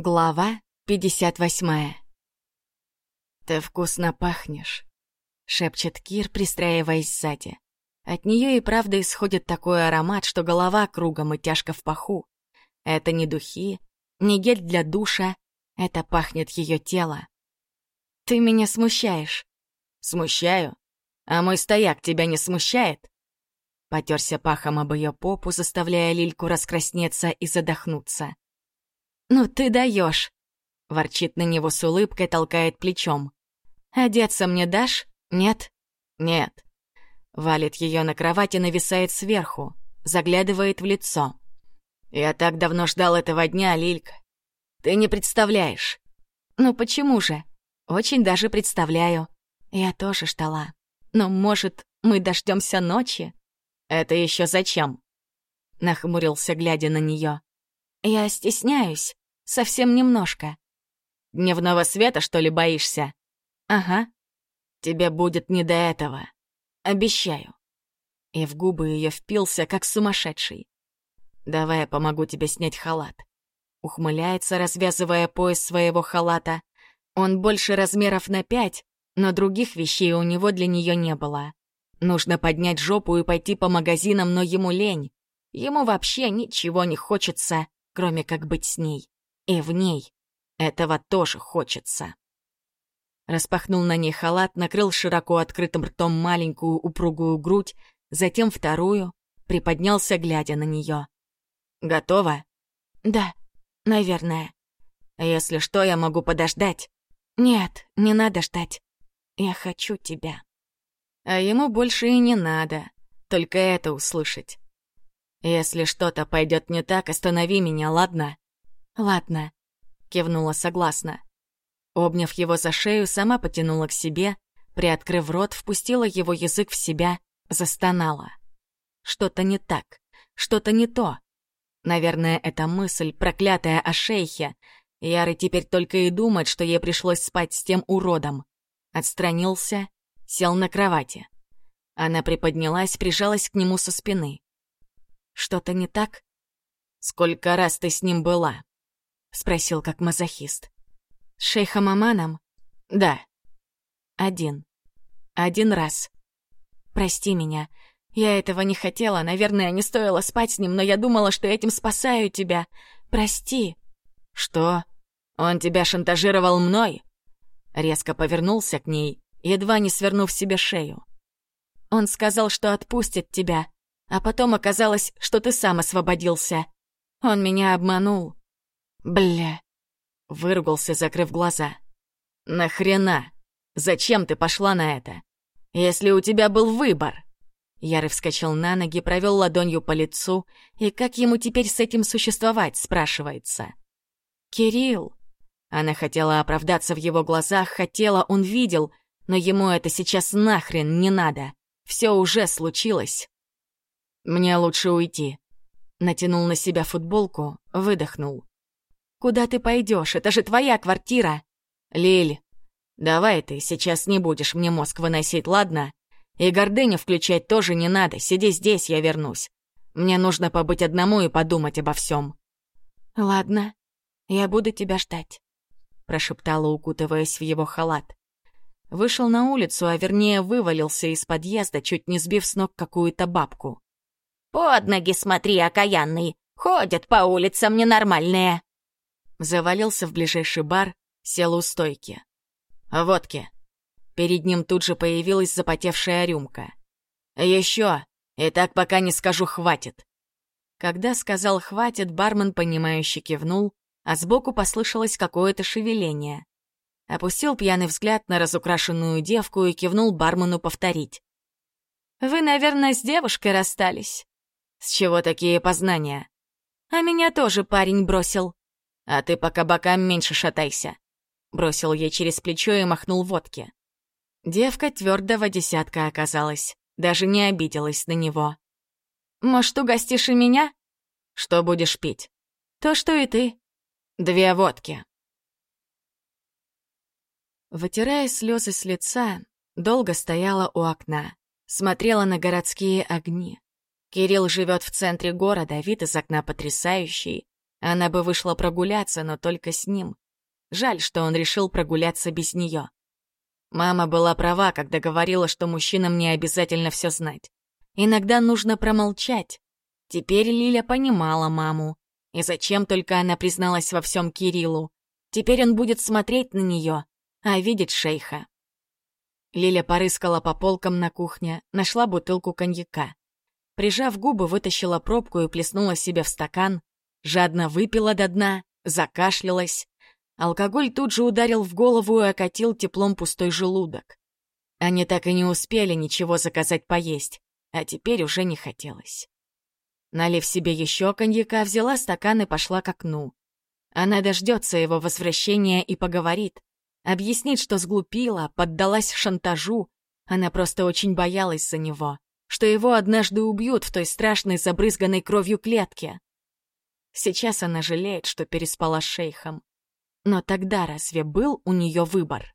Глава 58 «Ты вкусно пахнешь», — шепчет Кир, пристраиваясь сзади. От нее и правда исходит такой аромат, что голова кругом и тяжко в паху. Это не духи, не гель для душа, это пахнет ее тело. «Ты меня смущаешь». «Смущаю? А мой стояк тебя не смущает?» Потерся пахом об ее попу, заставляя Лильку раскраснеться и задохнуться. «Ну ты даешь!» — ворчит на него с улыбкой, толкает плечом. «Одеться мне дашь? Нет?» «Нет». Валит ее на кровать и нависает сверху, заглядывает в лицо. «Я так давно ждал этого дня, Лилька. Ты не представляешь». «Ну почему же? Очень даже представляю. Я тоже ждала. Но, может, мы дождемся ночи?» «Это еще зачем?» Нахмурился, глядя на нее. «Я стесняюсь. Совсем немножко. Дневного света, что ли, боишься? Ага. Тебе будет не до этого. Обещаю. И в губы ее впился, как сумасшедший. Давай я помогу тебе снять халат. Ухмыляется, развязывая пояс своего халата. Он больше размеров на пять, но других вещей у него для нее не было. Нужно поднять жопу и пойти по магазинам, но ему лень. Ему вообще ничего не хочется, кроме как быть с ней. И в ней этого тоже хочется. Распахнул на ней халат, накрыл широко открытым ртом маленькую упругую грудь, затем вторую, приподнялся, глядя на нее. «Готова?» «Да, наверное. Если что, я могу подождать». «Нет, не надо ждать. Я хочу тебя». А ему больше и не надо, только это услышать. «Если что-то пойдет не так, останови меня, ладно?» «Ладно», — кивнула согласно. Обняв его за шею, сама потянула к себе, приоткрыв рот, впустила его язык в себя, застонала. Что-то не так, что-то не то. Наверное, эта мысль, проклятая о шейхе. Яры теперь только и думает, что ей пришлось спать с тем уродом. Отстранился, сел на кровати. Она приподнялась, прижалась к нему со спины. «Что-то не так?» «Сколько раз ты с ним была?» — спросил как мазохист. «С шейхом Аманом?» «Да». «Один. Один раз. Прости меня. Я этого не хотела, наверное, не стоило спать с ним, но я думала, что этим спасаю тебя. Прости». «Что? Он тебя шантажировал мной?» Резко повернулся к ней, едва не свернув себе шею. «Он сказал, что отпустит тебя, а потом оказалось, что ты сам освободился. Он меня обманул. «Бля!» — выругался, закрыв глаза. «Нахрена? Зачем ты пошла на это? Если у тебя был выбор!» Ярый вскочил на ноги, провел ладонью по лицу, и как ему теперь с этим существовать, спрашивается. «Кирилл!» Она хотела оправдаться в его глазах, хотела, он видел, но ему это сейчас нахрен не надо. Все уже случилось. «Мне лучше уйти». Натянул на себя футболку, выдохнул. Куда ты пойдешь? Это же твоя квартира. Лиль, давай ты сейчас не будешь мне мозг выносить, ладно? И гордыню включать тоже не надо. Сиди здесь, я вернусь. Мне нужно побыть одному и подумать обо всем. Ладно, я буду тебя ждать, прошептала, укутываясь в его халат. Вышел на улицу, а вернее вывалился из подъезда, чуть не сбив с ног какую-то бабку. «Под ноги смотри, окаянный! Ходят по улицам ненормальные!» Завалился в ближайший бар, сел у стойки. «Водки». Перед ним тут же появилась запотевшая рюмка. «Еще! И так пока не скажу «хватит». Когда сказал «хватит», бармен, понимающе кивнул, а сбоку послышалось какое-то шевеление. Опустил пьяный взгляд на разукрашенную девку и кивнул бармену повторить. «Вы, наверное, с девушкой расстались?» «С чего такие познания?» «А меня тоже парень бросил. «А ты по кабакам меньше шатайся», — бросил ей через плечо и махнул водки. Девка твердого десятка оказалась, даже не обиделась на него. «Может, угостишь и меня?» «Что будешь пить?» «То, что и ты». «Две водки». Вытирая слезы с лица, долго стояла у окна, смотрела на городские огни. Кирилл живет в центре города, вид из окна потрясающий. Она бы вышла прогуляться, но только с ним. Жаль, что он решил прогуляться без нее. Мама была права, когда говорила, что мужчинам не обязательно все знать. Иногда нужно промолчать. Теперь Лиля понимала маму. И зачем только она призналась во всем Кириллу? Теперь он будет смотреть на нее, а видеть шейха. Лиля порыскала по полкам на кухне, нашла бутылку коньяка. Прижав губы, вытащила пробку и плеснула себе в стакан, жадно выпила до дна, закашлялась. Алкоголь тут же ударил в голову и окатил теплом пустой желудок. Они так и не успели ничего заказать поесть, а теперь уже не хотелось. Налив себе еще коньяка, взяла стакан и пошла к окну. Она дождется его возвращения и поговорит. Объяснит, что сглупила, поддалась шантажу. Она просто очень боялась за него, что его однажды убьют в той страшной забрызганной кровью клетке. Сейчас она жалеет, что переспала с шейхом. Но тогда разве был у нее выбор?